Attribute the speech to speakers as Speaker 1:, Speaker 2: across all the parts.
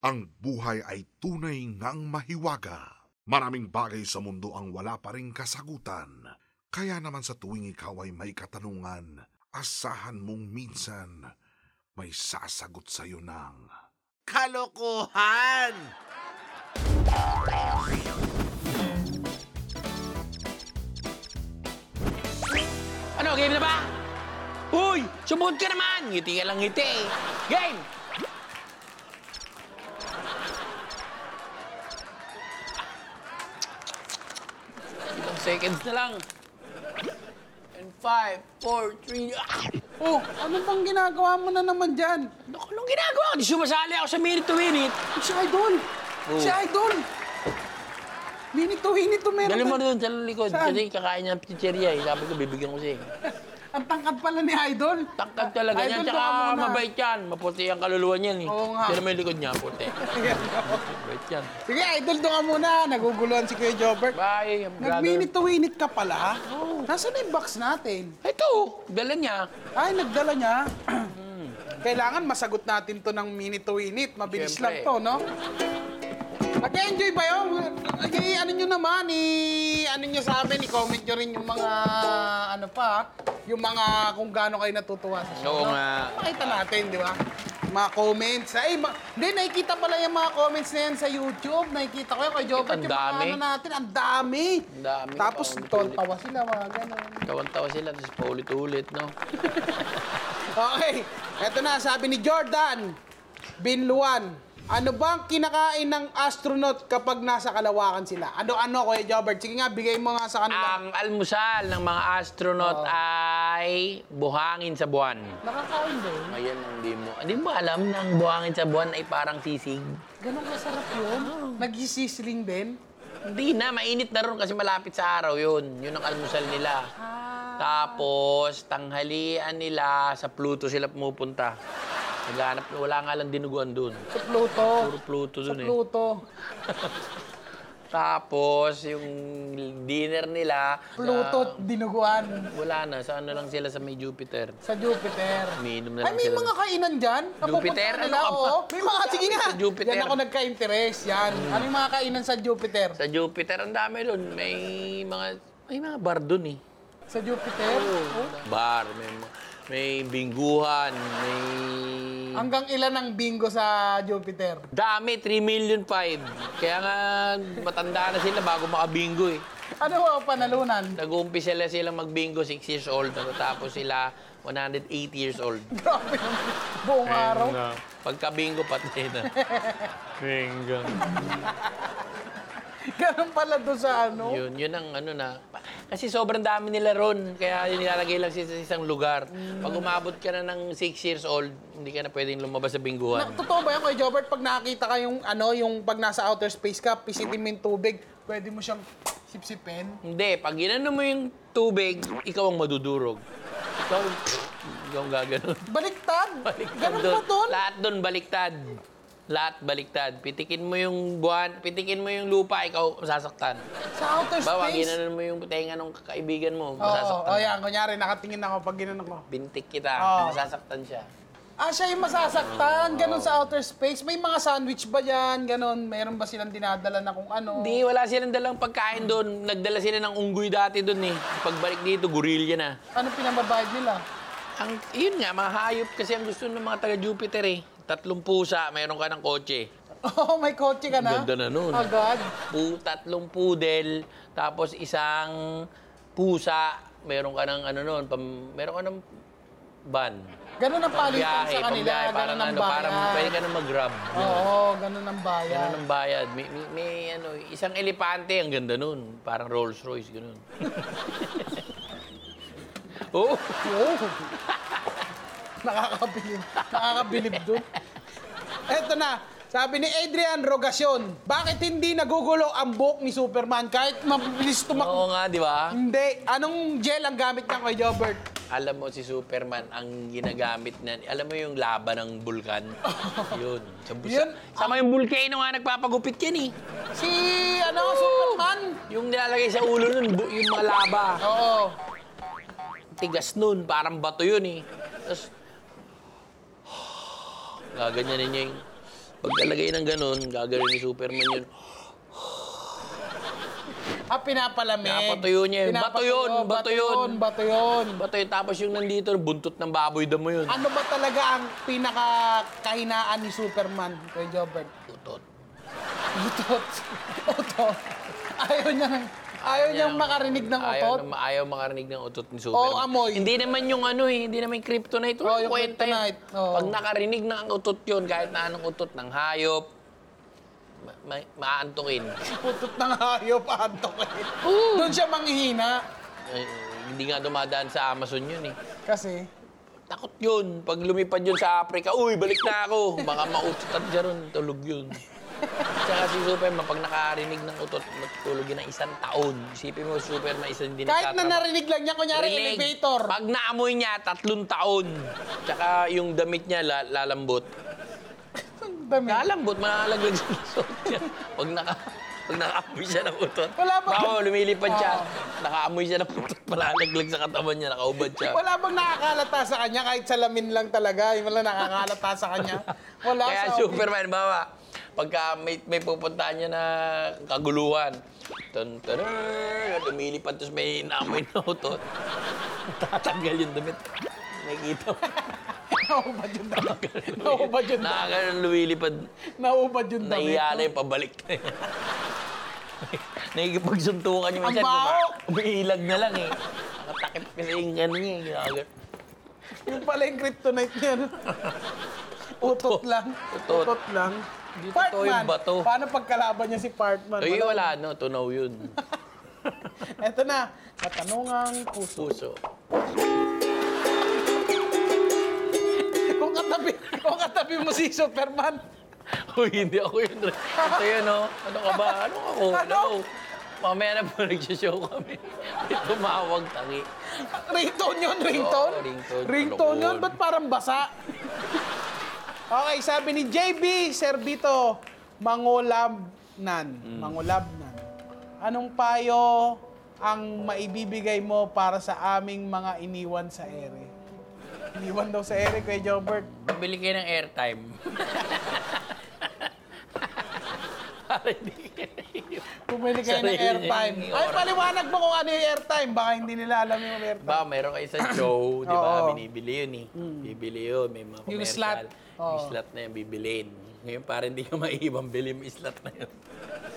Speaker 1: Ang buhay ay tunay ngang mahiwaga. Maraming bagay sa mundo ang wala pa rin kasagutan. Kaya naman sa tuwing ikaw ay may katanungan, asahan mong minsan may sasagot sa'yo ng...
Speaker 2: Kalokohan!
Speaker 3: Ano, game na ba? Uy, sumuot ka naman! Ngiti ka lang ngiti. Game! Seconds na lang. And five, four, three... Ah!
Speaker 4: Oh, ano bang ginagawa mo na naman dyan?
Speaker 3: Ano ko nung ginagawa? Di sumasali ako sa minute to minute.
Speaker 4: Si Idol!
Speaker 3: Oh.
Speaker 4: Si Idol! Minute to minute to meron.
Speaker 3: Dali mo doon sa likod.
Speaker 4: Saan?
Speaker 3: Kasi kakain niya ng pizzeria eh. Sabi ko, bibigyan ko siya eh.
Speaker 4: Ang tangkad pala ni Idol.
Speaker 3: Tangkad talaga.
Speaker 4: Idol,
Speaker 3: Tsaka
Speaker 4: doon ka muna.
Speaker 3: mabait yan. Maputi ang kaluluwa niyan eh.
Speaker 4: Oo nga.
Speaker 3: Sino yung likod niya? Puti. Mabait yan.
Speaker 4: Sige, Idol, doon ka muna. Naguguluhan si Kuya Jobert.
Speaker 3: Bye, brother.
Speaker 4: Nag-minute to minute ka pala? Oo. Nasaan na yung box natin?
Speaker 3: Ito, dala niya.
Speaker 4: Ay, nagdala niya. Kailangan masagot natin to ng minute to minute. Mabilis lang
Speaker 3: Siyempre.
Speaker 4: to, no? Nag-enjoy ba yun? I, ano nyo naman, ano nyo sa amin, i-comment nyo rin yung mga, ano pa, yung mga kung gaano kayo natutuwa sa show.
Speaker 3: Oo
Speaker 4: no?
Speaker 3: nga.
Speaker 4: Pakita natin, di ba? Mga comments. Ay, ma- hindi, nakikita pala yung mga comments na yan sa YouTube. Nakikita ko yun kay Jobert.
Speaker 3: Ang
Speaker 4: yung mga
Speaker 3: dami.
Speaker 4: ano natin, ang dami.
Speaker 3: Ang dami,
Speaker 4: Tapos,
Speaker 3: paulit-ulit.
Speaker 4: tawa sila, mga ganun.
Speaker 3: Tawan-tawa sila, tapos paulit-ulit, no?
Speaker 4: Okay, eto na, sabi ni Jordan Binluan. Ano bang kinakain ng astronaut kapag nasa kalawakan sila? Ano-ano, Kuya Jobert? Sige nga, bigay mo nga sa kanila.
Speaker 3: Ang almusal ng mga astronaut ay buhangin sa buwan.
Speaker 4: Nakakain din.
Speaker 3: Ayan ang di mo. Hindi mo alam na ang buhangin sa buwan ay parang sisig?
Speaker 4: Ganun kasarap yun. Nag-sisling din.
Speaker 3: Hindi na, mainit na ron kasi malapit sa araw yun. Yun ang almusal nila.
Speaker 4: Ah.
Speaker 3: Tapos, tanghalian nila, sa Pluto sila pumupunta. Naghanap, wala nga lang dinuguan doon.
Speaker 4: Sa Pluto.
Speaker 3: Puro Pluto
Speaker 4: Sa
Speaker 3: doon eh.
Speaker 4: Pluto.
Speaker 3: Tapos, yung dinner nila,
Speaker 4: Pluto, dinuguan.
Speaker 3: wala na. Sa ano lang sila sa may Jupiter.
Speaker 4: Sa Jupiter.
Speaker 3: Umiinom na
Speaker 4: Ay,
Speaker 3: lang
Speaker 4: may
Speaker 3: sila.
Speaker 4: mga kainan dyan?
Speaker 3: Jupiter? Ano ka ba?
Speaker 4: oo. May mga, sige nga.
Speaker 3: Sa Jupiter.
Speaker 4: Yan ako nagka-interest. Yan. Ano yung mga kainan sa Jupiter?
Speaker 3: Sa Jupiter, ang dami doon. May mga, may mga bar doon eh.
Speaker 4: Sa Jupiter? Oh.
Speaker 3: Bar, may, may bingguhan, may...
Speaker 4: Hanggang ilan ang bingo sa Jupiter?
Speaker 3: Dami, 3 million 5. Kaya nga, matanda na sila bago makabingo eh.
Speaker 4: Ano ba ang panalunan?
Speaker 3: Nag-uumpisa sila silang magbingo 6 years old. Tapos sila 108 years old.
Speaker 4: Grabe naman. Buong araw.
Speaker 3: Pagka-bingo, patay na. Bingo.
Speaker 4: Ganun pala doon sa ano.
Speaker 3: Yun, yun ang ano na. Kasi sobrang dami nila ron. Kaya yun nilalagay lang sa isang lugar. Pag umabot ka na ng 6 years old, hindi ka na pwedeng lumabas sa
Speaker 4: Na,
Speaker 3: bingguhan.
Speaker 4: totoo ba yan kay Jobert? Pag nakakita ka yung, ano, yung pag nasa outer space ka, pisitin mo yung tubig, pwede mo siyang sipsipin?
Speaker 3: Hindi, pag ginano mo yung tubig, ikaw ang madudurog. Ikaw, ikaw ang gaganon.
Speaker 4: Baliktad!
Speaker 3: Baliktad
Speaker 4: Ganun ba doon?
Speaker 3: Lahat doon baliktad. Lahat baliktad. Pitikin mo yung buwan, pitikin mo yung lupa, ikaw masasaktan.
Speaker 4: Sa outer
Speaker 3: Bawa,
Speaker 4: space?
Speaker 3: ginanon mo yung tenga ng kaibigan mo,
Speaker 4: Oo,
Speaker 3: masasaktan.
Speaker 4: oh, yan. Kunyari, nakatingin ako pag ginanon ko.
Speaker 3: Bintik kita,
Speaker 4: Oo.
Speaker 3: masasaktan siya.
Speaker 4: Ah, siya yung masasaktan. Ganon sa outer space. May mga sandwich ba yan? Ganon. Meron ba silang dinadala na kung ano?
Speaker 3: Hindi, wala silang dalang pagkain doon. Nagdala sila ng unggoy dati doon eh. Pagbalik dito, gorilla na.
Speaker 4: Ano pinamabayad nila?
Speaker 3: Ang, yun nga, mga hayop kasi ang gusto ng mga taga-Jupiter eh. Tatlong pusa, mayroon ka ng kotse.
Speaker 4: Oh, may kotse ka na?
Speaker 3: Ganda na nun.
Speaker 4: Agad.
Speaker 3: Pu, tatlong pudel, tapos isang pusa, meron ka ng ano nun, pam, meron ka ng van.
Speaker 4: Ganon ang palitan
Speaker 3: Biyahe,
Speaker 4: sa kanila.
Speaker 3: pambiyahe, parang
Speaker 4: Ganon ang
Speaker 3: ano, parang
Speaker 4: bayad.
Speaker 3: pwede ka na mag-grab.
Speaker 4: Oo, ganon ang bayad.
Speaker 3: Ganun ang bayad. May, may, may ano, isang elepante, ang ganda nun. Parang Rolls Royce, ganun. oh,
Speaker 4: Oo. Nakakabilib. Nakakabilib dun. Eto na. Sabi ni Adrian Rogacion, bakit hindi nagugulo ang buhok ni Superman kahit mabilis tumak...
Speaker 3: oo nga, di ba?
Speaker 4: Hindi. Anong gel ang gamit niya kay Jobert?
Speaker 3: Alam mo si Superman, ang ginagamit na, alam mo yung laban ng bulkan? Yun. Sa,
Speaker 4: Yun?
Speaker 3: sa, sama yung volcano nga nagpapagupit yan eh.
Speaker 4: Si, ano, Superman?
Speaker 3: Yung nilalagay sa ulo nun, bu- yung mga laba.
Speaker 4: Oo.
Speaker 3: Tigas nun, parang bato yun eh. Tapos, gaganyanin niya yung, Pagkalagay ng ganun, gagawin ni Superman yun.
Speaker 4: Ah, pinapalamig.
Speaker 3: Pinapatuyo niya yun. Bato
Speaker 4: Pinapatuyo,
Speaker 3: yun, bato yun.
Speaker 4: Bato yun.
Speaker 3: Bato yun, tapos yung nandito, buntot ng baboy damo yun.
Speaker 4: Ano ba talaga ang pinakakahinaan ni Superman, Kuya Jobert?
Speaker 3: Utot.
Speaker 4: Utot. Utot. Ayaw niya ayaw niyang makarinig ng
Speaker 3: Ayaw,
Speaker 4: utot.
Speaker 3: na, ayaw makarinig ng utot ni Superman.
Speaker 4: Oo, amoy.
Speaker 3: Hindi naman yung ano eh, hindi naman yung kryptonite.
Speaker 4: Oo, yung
Speaker 3: kwenta yun.
Speaker 4: kryptonite. Oo.
Speaker 3: Pag nakarinig ng utot yun, kahit na anong utot ng hayop, ma- ma- maantukin.
Speaker 4: Utot ng hayop, antok eh. Doon siya manghihina.
Speaker 3: Eh, hindi nga dumadaan sa Amazon yun eh.
Speaker 4: Kasi,
Speaker 3: Takot yun. Pag lumipad yun sa Africa, uy, balik na ako. Baka mautot dyan ron, tulog yun. Tsaka si Superman, pag nakarinig ng utot, matutulog yun ng isang taon. Isipin mo, Superman, isang din
Speaker 4: kahit na narinig lang niya, kunyari
Speaker 3: Rinig.
Speaker 4: elevator.
Speaker 3: Pag naamoy niya, tatlong taon. Tsaka yung damit niya, la- lalambot.
Speaker 4: Dami.
Speaker 3: Lalambot, malalaglag sa suot niya. Pag naka... Pag nakaamoy siya ng utot,
Speaker 4: Wala ba-
Speaker 3: baka lumilipad siya, nakaamoy siya ng utot, malalaglag sa katawan niya, nakaubad siya.
Speaker 4: Wala bang nakakalata sa kanya kahit salamin lang talaga, yung wala nakakalata sa kanya. Wala
Speaker 3: Kaya
Speaker 4: sa
Speaker 3: Superman, bawa, pagka may, may pupuntahan niya na kaguluhan, tun tun lumilipad, tapos may naamoy na utot, tatanggal yung damit. Nakikita mo.
Speaker 4: Naubad yung damit. Naubad yung damit.
Speaker 3: Nakakano lumilipad,
Speaker 4: Naubad yung damit.
Speaker 3: nahiya na yung pabalik. Nakikipagsuntukan yung
Speaker 4: Ang
Speaker 3: minsan,
Speaker 4: baho!
Speaker 3: uma- umiilag na lang eh. Nakatakip kasi yung ano niya, yung ginagawa.
Speaker 4: Yung pala yung kryptonite niya. Utot lang.
Speaker 3: Utot.
Speaker 4: Utot lang.
Speaker 3: Hindi totoo yung bato.
Speaker 4: Paano pagkalaban niya si Partman?
Speaker 3: Ay, wala, no, tunaw yun.
Speaker 4: Eto na, katanungang puso.
Speaker 3: Puso.
Speaker 4: kung katabi, kung katabi mo si Superman,
Speaker 3: Uy, hindi ako yun. Ito yun, no? Ano ka ba? Ano ako?
Speaker 4: Ano?
Speaker 3: Ano? Mamaya na po nagsishow kami. May tumawag tangi.
Speaker 4: ringtone yun, ringtone?
Speaker 3: Oo, ringtone.
Speaker 4: Ringtone yun, ba't parang basa? Okay, sabi ni JB Servito, mangulabnan.
Speaker 3: Hmm.
Speaker 4: Mangulabnan. Anong payo ang maibibigay mo para sa aming mga iniwan sa ere? Iniwan daw sa ere, Kuya Jobert.
Speaker 3: Bumili kayo ng airtime. Para hindi.
Speaker 4: Pumili kayo ng
Speaker 3: Sarili
Speaker 4: airtime.
Speaker 3: niyong
Speaker 4: Ay,
Speaker 3: oras.
Speaker 4: paliwanag mo kung ano yung airtime. Baka hindi nila alam yung airtime.
Speaker 3: Ba, meron kayo sa show, di ba?
Speaker 4: Oo.
Speaker 3: Binibili yun eh. Bibili yun, may mga
Speaker 4: Yung
Speaker 3: commercial.
Speaker 4: slot.
Speaker 3: Yung
Speaker 4: Oo.
Speaker 3: slot na yun, bibilin. Ngayon, para hindi ka maiibang, bili yung slot na yun.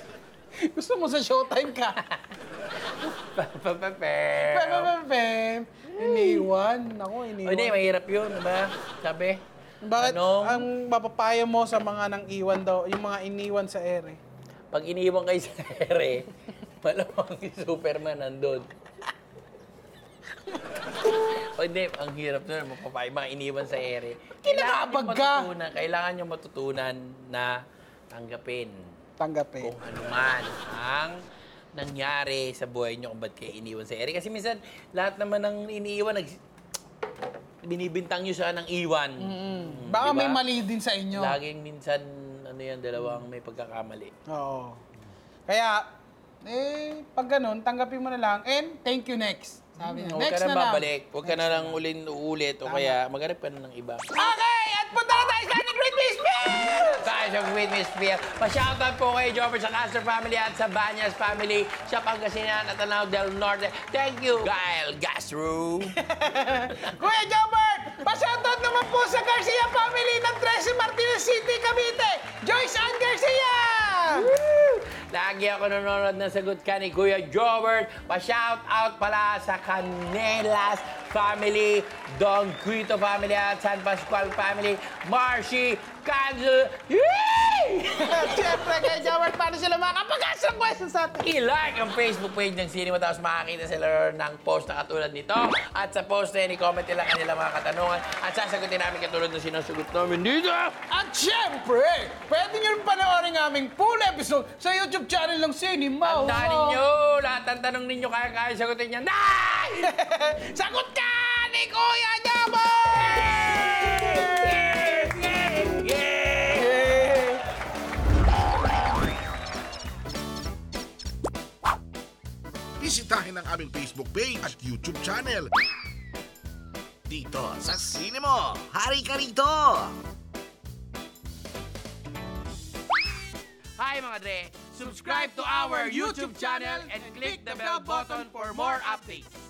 Speaker 4: Gusto mo sa showtime ka?
Speaker 3: Papapapem.
Speaker 4: Pem, pem, pem. Iniwan. Ako,
Speaker 3: O
Speaker 4: iniwan.
Speaker 3: hindi, mahirap yun, di ba? Sabi?
Speaker 4: Bakit
Speaker 3: Anong-
Speaker 4: ang mapapayo mo sa mga nang iwan daw, yung mga iniwan sa ere?
Speaker 3: Pag iniwan kayo sa ere, malamang si Superman nandun. o hindi, ang hirap mapapay, mga iniwan sa ere.
Speaker 4: Kinakabag
Speaker 3: nyo
Speaker 4: ka.
Speaker 3: matutunan, kailangan nyo matutunan na tanggapin
Speaker 4: Tanggapin.
Speaker 3: kung ano man ang nangyari sa buhay nyo kung ba't kayo iniwan sa ere. Kasi minsan, lahat naman ng iniiwan, nag, binibintang nyo siya ng iwan. Mm,
Speaker 4: Baka may mali din sa inyo.
Speaker 3: Laging minsan, ano yan, dalawang may pagkakamali.
Speaker 4: Oo. Kaya, eh, pag ganun, tanggapin mo na lang, and thank you next. Sabi niya.
Speaker 3: Huwag
Speaker 4: Next
Speaker 3: ka na
Speaker 4: na lang.
Speaker 3: babalik. Huwag ka na lang ulin uulit o kaya maghanap ka na ng iba.
Speaker 4: Okay, at punta na tayo sa ating Great Miss Bill!
Speaker 3: Tayo sa Great Miss Beer. Pa-shoutout po kay Jobber sa Castro family at sa Banyas family sa Pangasinan at Tanao del Norte. Thank you, Gael Gastro.
Speaker 4: Kuya Jobert, pa-shoutout naman po sa Garcia family ng 13 Martinez City, Cavite. Joyce Ann Garcia!
Speaker 3: Lagi ako nanonood ng sagot ka ni Kuya Jobert. Pa-shoutout pala sa Canelas family, Don Quito family at San Pascual family, Marcy, Canzel,
Speaker 4: At syempre, Kuya Jobert, paano sila makapag-ask ng questions sa atin?
Speaker 3: I-like ang Facebook page ng Cinema tapos makakita sila ng post na katulad nito. At sa post na yun, i-comment nila kanilang mga katanungan at sasagutin namin katulad ng sinasagot namin dito.
Speaker 4: At syempre, pwede nyo rin panoorin ang aming full episode sa YouTube channel ng Cinema.
Speaker 3: Tandaan ninyo, lahat ng tanong ninyo kaya-kaya sagutin niya. Nay!
Speaker 4: Sagot ka ni Kuya Jobert!
Speaker 1: page at YouTube channel. Dito sa sinema, hari ka rito!
Speaker 3: Hi mga Dre! Subscribe to our YouTube channel and click the bell button for more updates.